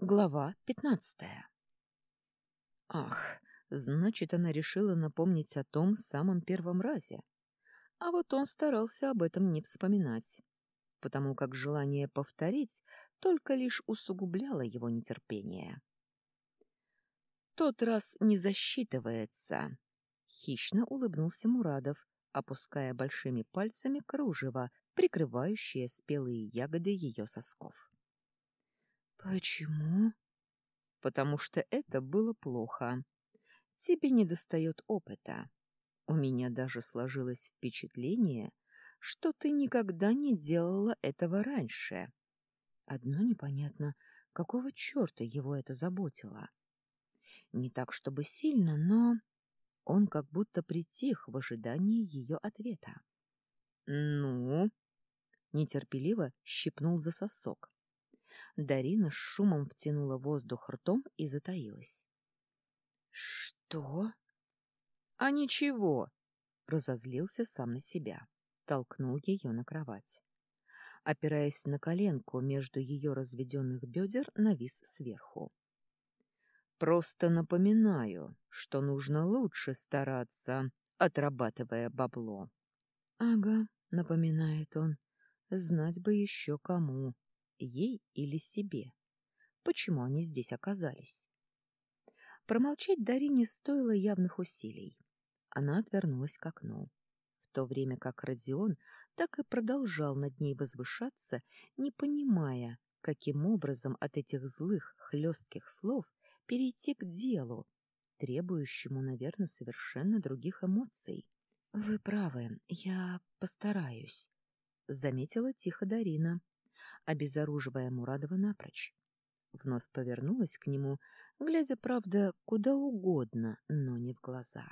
Глава пятнадцатая. Ах, значит, она решила напомнить о том самом первом разе. А вот он старался об этом не вспоминать, потому как желание повторить только лишь усугубляло его нетерпение. «Тот раз не засчитывается», — хищно улыбнулся Мурадов, опуская большими пальцами кружево, прикрывающее спелые ягоды ее сосков. Почему? Потому что это было плохо. Тебе недостает опыта. У меня даже сложилось впечатление, что ты никогда не делала этого раньше. Одно непонятно, какого черта его это заботило. Не так, чтобы сильно, но он как будто притих в ожидании ее ответа. «Ну?» — нетерпеливо щипнул за сосок. Дарина с шумом втянула воздух ртом и затаилась. «Что?» «А ничего!» — разозлился сам на себя. Толкнул ее на кровать. Опираясь на коленку между ее разведенных бедер, навис сверху. «Просто напоминаю, что нужно лучше стараться, отрабатывая бабло». «Ага», — напоминает он, — «знать бы еще кому» ей или себе. Почему они здесь оказались? Промолчать Дарине стоило явных усилий. Она отвернулась к окну, в то время как Родион так и продолжал над ней возвышаться, не понимая, каким образом от этих злых, хлестких слов перейти к делу, требующему, наверное, совершенно других эмоций. — Вы правы, я постараюсь, — заметила тихо Дарина, обезоруживая Мурадова напрочь. Вновь повернулась к нему, глядя, правда, куда угодно, но не в глаза.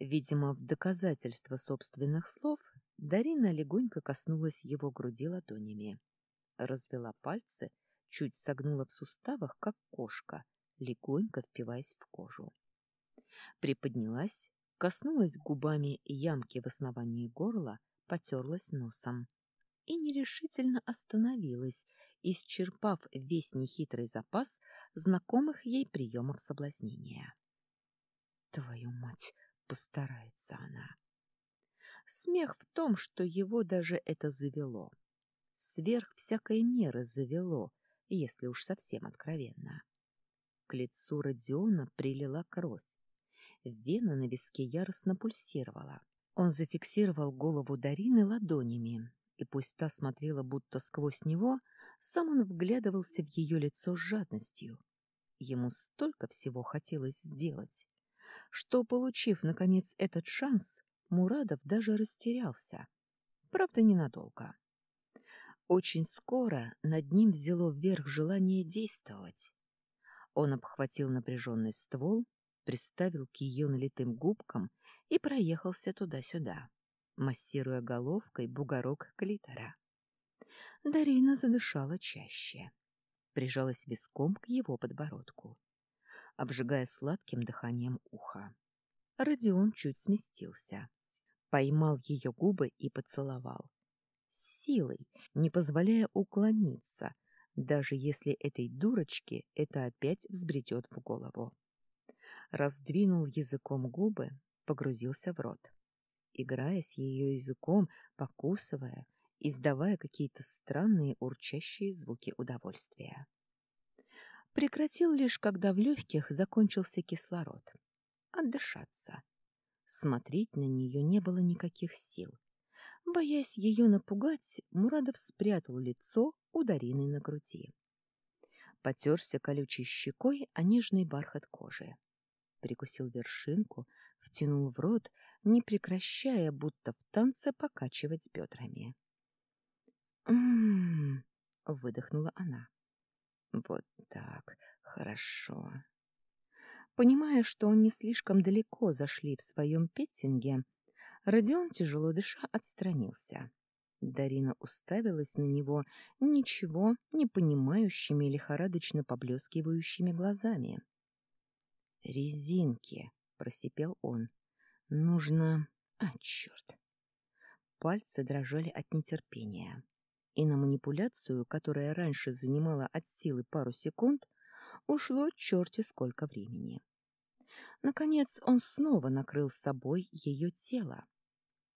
Видимо, в доказательство собственных слов Дарина легонько коснулась его груди ладонями. Развела пальцы, чуть согнула в суставах, как кошка, легонько впиваясь в кожу. Приподнялась, коснулась губами ямки в основании горла, потерлась носом и нерешительно остановилась, исчерпав весь нехитрый запас знакомых ей приемов соблазнения. Твою мать, постарается она. Смех в том, что его даже это завело. Сверх всякой меры завело, если уж совсем откровенно. К лицу Родиона прилила кровь. Вена на виске яростно пульсировала. Он зафиксировал голову Дарины ладонями, и пусть та смотрела будто сквозь него, сам он вглядывался в ее лицо с жадностью. Ему столько всего хотелось сделать, что, получив, наконец, этот шанс, Мурадов даже растерялся. Правда, ненадолго. Очень скоро над ним взяло вверх желание действовать. Он обхватил напряженный ствол, приставил к ее налитым губкам и проехался туда-сюда массируя головкой бугорок клитора. Дарина задышала чаще, прижалась виском к его подбородку, обжигая сладким дыханием уха. Родион чуть сместился, поймал ее губы и поцеловал. С силой, не позволяя уклониться, даже если этой дурочке это опять взбредет в голову. Раздвинул языком губы, погрузился в рот играя с ее языком, покусывая, издавая какие-то странные урчащие звуки удовольствия. Прекратил лишь, когда в легких закончился кислород. Отдышаться. Смотреть на нее не было никаких сил. Боясь ее напугать, Мурадов спрятал лицо у Дарины на груди. Потерся колючей щекой о нежный бархат кожи. Прикусил вершинку, втянул в рот, не прекращая, будто в танце покачивать бедрами. «М-м-м», выдохнула она. «Вот так, хорошо». Понимая, что он не слишком далеко зашли в своем петтинге, Родион, тяжело дыша, отстранился. Дарина уставилась на него ничего не понимающими лихорадочно поблескивающими глазами. «Резинки», — просипел он. Нужно... А, черт! Пальцы дрожали от нетерпения. И на манипуляцию, которая раньше занимала от силы пару секунд, ушло черти сколько времени. Наконец он снова накрыл собой ее тело,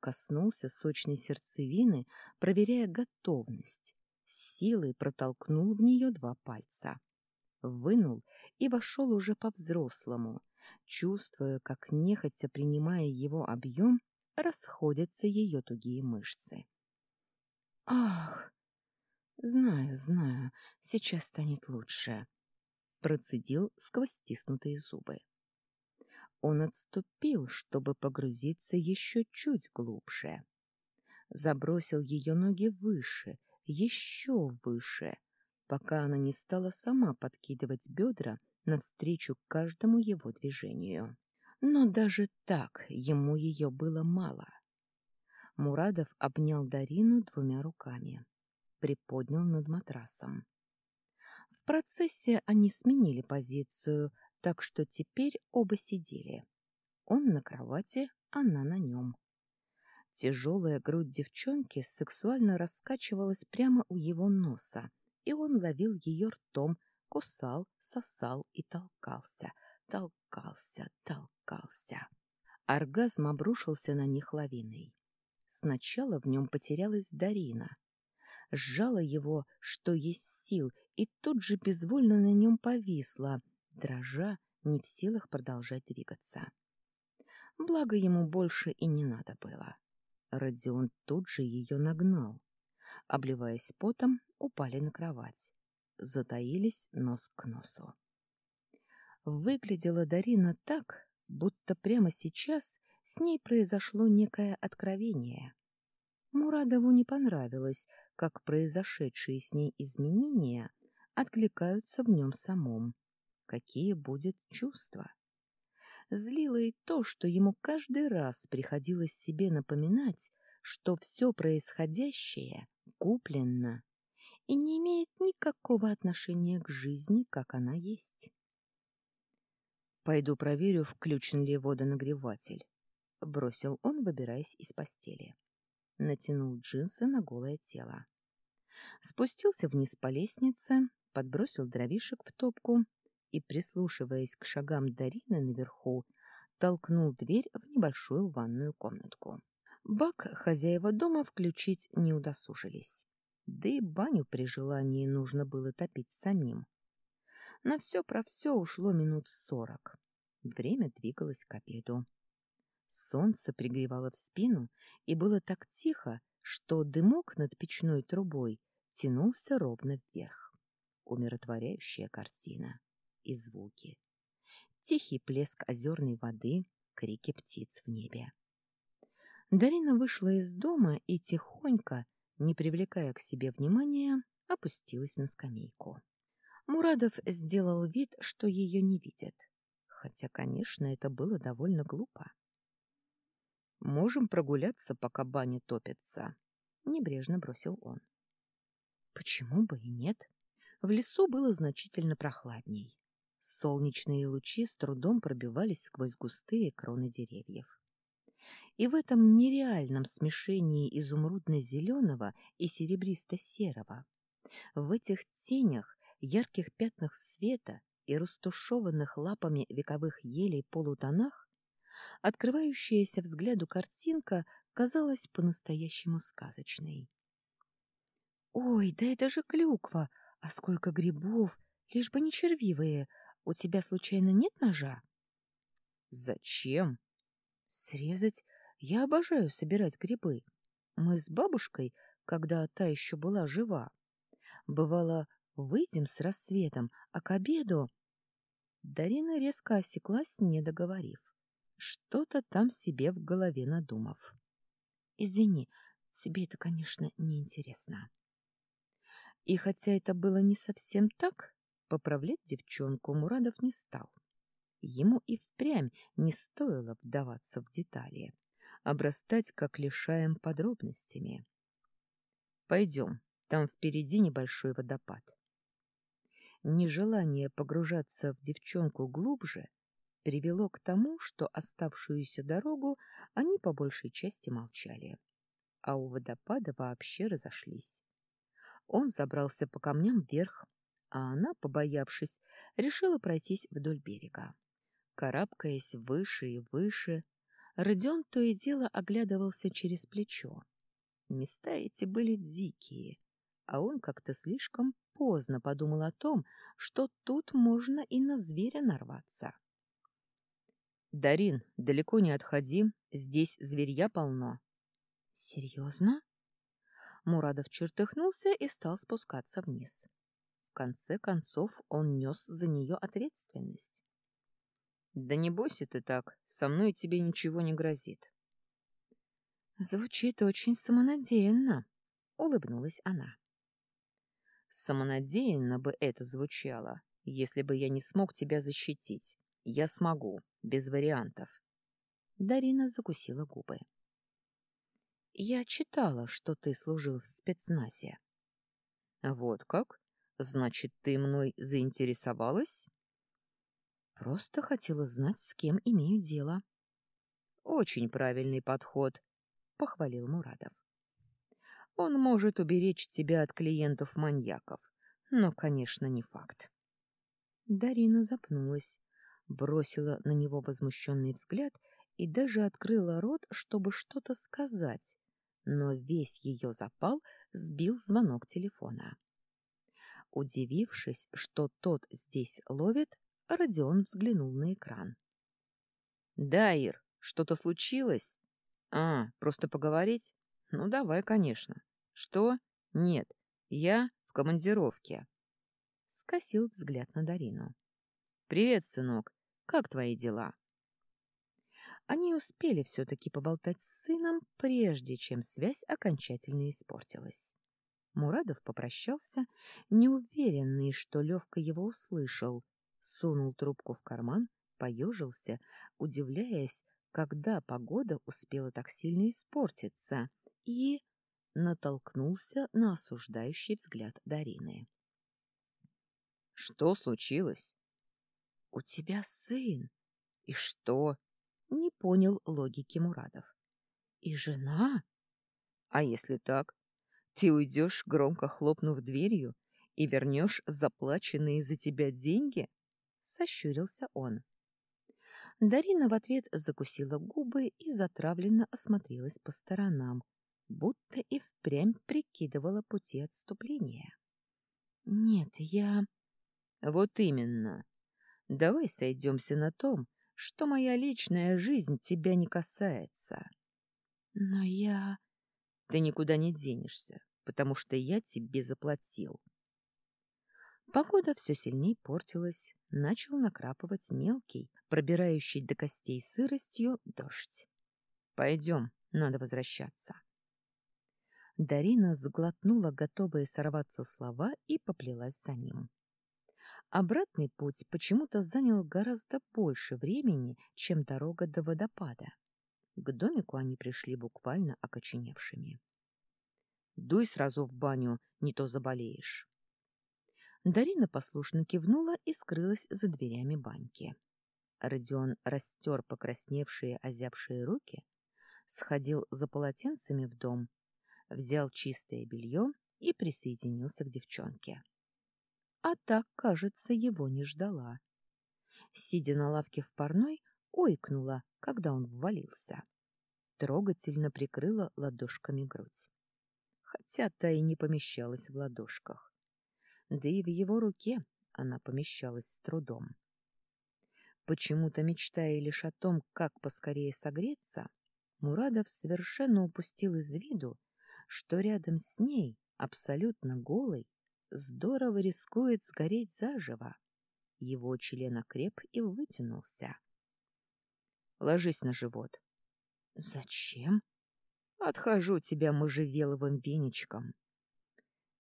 коснулся сочной сердцевины, проверяя готовность, с силой протолкнул в нее два пальца, вынул и вошел уже по-взрослому, чувствуя, как нехотя принимая его объем, расходятся ее тугие мышцы. «Ах! Знаю, знаю, сейчас станет лучше», — процедил сквозь стиснутые зубы. Он отступил, чтобы погрузиться еще чуть глубже. Забросил ее ноги выше, еще выше, пока она не стала сама подкидывать бедра навстречу каждому его движению. Но даже так ему ее было мало. Мурадов обнял Дарину двумя руками, приподнял над матрасом. В процессе они сменили позицию, так что теперь оба сидели. Он на кровати, она на нем. Тяжелая грудь девчонки сексуально раскачивалась прямо у его носа, и он ловил ее ртом, кусал, сосал и толкался, толкался, толкался. Оргазм обрушился на них лавиной. Сначала в нем потерялась Дарина. Сжала его, что есть сил, и тут же безвольно на нем повисла, дрожа, не в силах продолжать двигаться. Благо ему больше и не надо было. Родион тут же ее нагнал. Обливаясь потом, упали на кровать затаились нос к носу. Выглядела Дарина так, будто прямо сейчас с ней произошло некое откровение. Мурадову не понравилось, как произошедшие с ней изменения откликаются в нем самом. Какие будет чувства? Злило и то, что ему каждый раз приходилось себе напоминать, что все происходящее куплено и не имеет никакого отношения к жизни, как она есть. «Пойду проверю, включен ли водонагреватель», — бросил он, выбираясь из постели. Натянул джинсы на голое тело. Спустился вниз по лестнице, подбросил дровишек в топку и, прислушиваясь к шагам Дарины наверху, толкнул дверь в небольшую ванную комнатку. Бак хозяева дома включить не удосужились да и баню при желании нужно было топить самим. На все про все ушло минут сорок. Время двигалось к обеду. Солнце пригревало в спину, и было так тихо, что дымок над печной трубой тянулся ровно вверх. Умиротворяющая картина и звуки. Тихий плеск озерной воды, крики птиц в небе. Дарина вышла из дома и тихонько, не привлекая к себе внимания, опустилась на скамейку. Мурадов сделал вид, что ее не видит, хотя, конечно, это было довольно глупо. «Можем прогуляться, пока баня топится», — небрежно бросил он. Почему бы и нет? В лесу было значительно прохладней. Солнечные лучи с трудом пробивались сквозь густые кроны деревьев. И в этом нереальном смешении изумрудно-зеленого и серебристо-серого, в этих тенях, ярких пятнах света и растушеванных лапами вековых елей полутонах, открывающаяся взгляду картинка казалась по-настоящему сказочной. «Ой, да это же клюква! А сколько грибов! Лишь бы не червивые! У тебя случайно нет ножа?» «Зачем?» Срезать? Я обожаю собирать грибы. Мы с бабушкой, когда та еще была жива, бывало, выйдем с рассветом, а к обеду... Дарина резко осеклась, не договорив. Что-то там себе в голове надумав. Извини, тебе это, конечно, неинтересно. И хотя это было не совсем так, поправлять девчонку Мурадов не стал. Ему и впрямь не стоило вдаваться в детали, обрастать как лишаем подробностями. «Пойдем, там впереди небольшой водопад». Нежелание погружаться в девчонку глубже привело к тому, что оставшуюся дорогу они по большей части молчали, а у водопада вообще разошлись. Он забрался по камням вверх, а она, побоявшись, решила пройтись вдоль берега. Карабкаясь выше и выше, Родион то и дело оглядывался через плечо. Места эти были дикие, а он как-то слишком поздно подумал о том, что тут можно и на зверя нарваться. «Дарин, далеко не отходи, здесь зверья полно». «Серьезно?» Мурадов чертыхнулся и стал спускаться вниз. В конце концов он нес за нее ответственность. «Да не бойся ты так, со мной тебе ничего не грозит». «Звучит очень самонадеянно», — улыбнулась она. «Самонадеянно бы это звучало, если бы я не смог тебя защитить. Я смогу, без вариантов». Дарина закусила губы. Я читала, что ты служил в спецназе. Вот как? Значит, ты мной заинтересовалась? Просто хотела знать, с кем имею дело. Очень правильный подход, похвалил Мурадов. Он может уберечь тебя от клиентов-маньяков, но, конечно, не факт. Дарина запнулась, бросила на него возмущенный взгляд и даже открыла рот, чтобы что-то сказать, но весь ее запал сбил звонок телефона. Удивившись, что тот здесь ловит, Родион взглянул на экран. «Да, Ир, что-то случилось? А, просто поговорить? Ну, давай, конечно. Что? Нет, я в командировке». Скосил взгляд на Дарину. «Привет, сынок. Как твои дела?» Они успели все-таки поболтать с сыном, прежде чем связь окончательно испортилась. Мурадов попрощался, неуверенный, что Левка его услышал, сунул трубку в карман, поежился, удивляясь, когда погода успела так сильно испортиться, и натолкнулся на осуждающий взгляд Дарины. — Что случилось? — У тебя сын. И что? Не понял логики Мурадов. И жена? А если так? Ты уйдешь, громко хлопнув дверью, и вернешь заплаченные за тебя деньги? Сощурился он. Дарина в ответ закусила губы и затравленно осмотрелась по сторонам, будто и впрямь прикидывала пути отступления. «Нет, я...» «Вот именно. Давай сойдемся на том, что моя личная жизнь тебя не касается. Но я... Ты никуда не денешься, потому что я тебе заплатил. Погода все сильнее портилась, начал накрапывать мелкий, пробирающий до костей сыростью дождь. Пойдем, надо возвращаться. Дарина сглотнула готовые сорваться слова и поплелась за ним. Обратный путь почему-то занял гораздо больше времени, чем дорога до водопада. К домику они пришли буквально окоченевшими. «Дуй сразу в баню, не то заболеешь». Дарина послушно кивнула и скрылась за дверями баньки. Родион растер покрасневшие, озябшие руки, сходил за полотенцами в дом, взял чистое белье и присоединился к девчонке а так, кажется, его не ждала. Сидя на лавке в парной, ойкнула, когда он ввалился. Трогательно прикрыла ладошками грудь. Хотя та и не помещалась в ладошках. Да и в его руке она помещалась с трудом. Почему-то мечтая лишь о том, как поскорее согреться, Мурадов совершенно упустил из виду, что рядом с ней, абсолютно голый, здорово рискует сгореть заживо. Его член окреп и вытянулся. Ложись на живот. Зачем? Отхожу тебя можжевеловым веничком.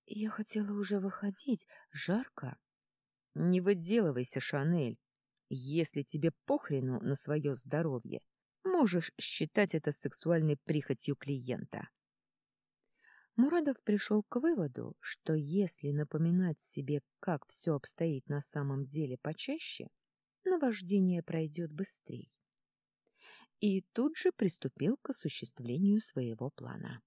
Я хотела уже выходить, жарко. Не выделывайся, Шанель. Если тебе похрену на свое здоровье, можешь считать это сексуальной прихотью клиента. Мурадов пришел к выводу, что если напоминать себе, как все обстоит на самом деле почаще, наваждение пройдет быстрее. И тут же приступил к осуществлению своего плана.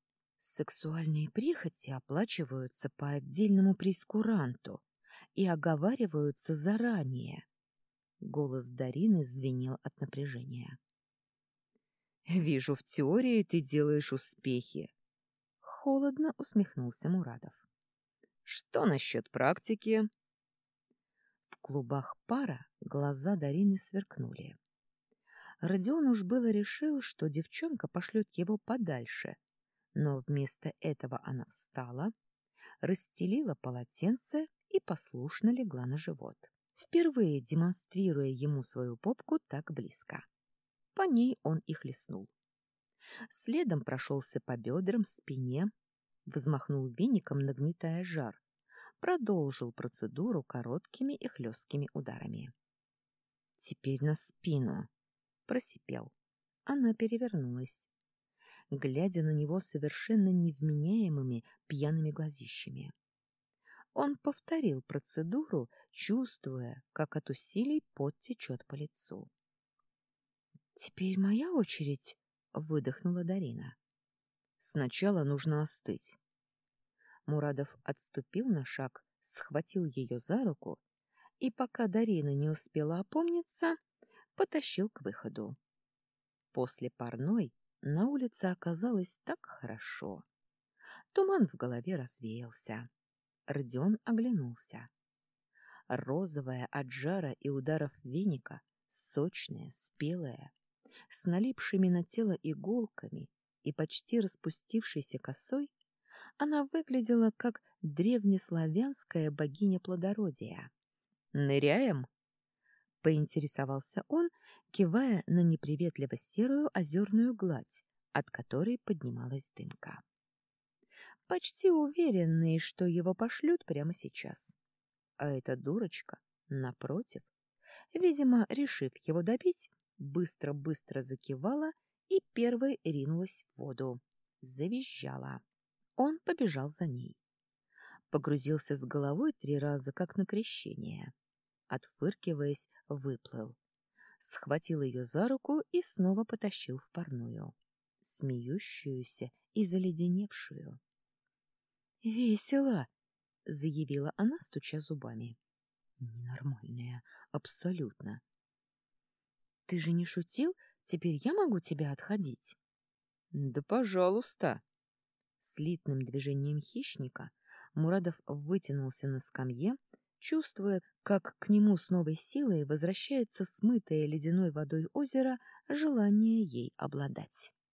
Сексуальные прихоти оплачиваются по отдельному прескуранту и оговариваются заранее. Голос Дарины звенел от напряжения. «Вижу, в теории ты делаешь успехи», — холодно усмехнулся Мурадов. «Что насчет практики?» В клубах пара глаза Дарины сверкнули. Родион уж было решил, что девчонка пошлет его подальше, но вместо этого она встала, расстелила полотенце и послушно легла на живот, впервые демонстрируя ему свою попку так близко. По ней он и хлестнул. Следом прошелся по бедрам, спине, взмахнул веником, нагнетая жар, продолжил процедуру короткими и хлесткими ударами. «Теперь на спину!» — просипел. Она перевернулась глядя на него совершенно невменяемыми пьяными глазищами. Он повторил процедуру, чувствуя, как от усилий пот течет по лицу. «Теперь моя очередь», — выдохнула Дарина. «Сначала нужно остыть». Мурадов отступил на шаг, схватил ее за руку и, пока Дарина не успела опомниться, потащил к выходу. После парной на улице оказалось так хорошо. Туман в голове развеялся. Родион оглянулся. Розовая от жара и ударов веника, сочная, спелая, с налипшими на тело иголками и почти распустившейся косой, она выглядела как древнеславянская богиня плодородия. «Ныряем?» Поинтересовался он, кивая на неприветливо серую озерную гладь, от которой поднималась дымка. Почти уверенный, что его пошлют прямо сейчас. А эта дурочка, напротив, видимо, решив его добить, быстро-быстро закивала и первой ринулась в воду. Завизжала. Он побежал за ней. Погрузился с головой три раза, как на крещение отфыркиваясь, выплыл. Схватил ее за руку и снова потащил в парную, смеющуюся и заледеневшую. «Весело!» — заявила она, стуча зубами. «Ненормальная, абсолютно!» «Ты же не шутил? Теперь я могу тебя отходить?» «Да пожалуйста!» Слитным движением хищника Мурадов вытянулся на скамье, чувствуя, как к нему с новой силой возвращается смытое ледяной водой озеро желание ей обладать.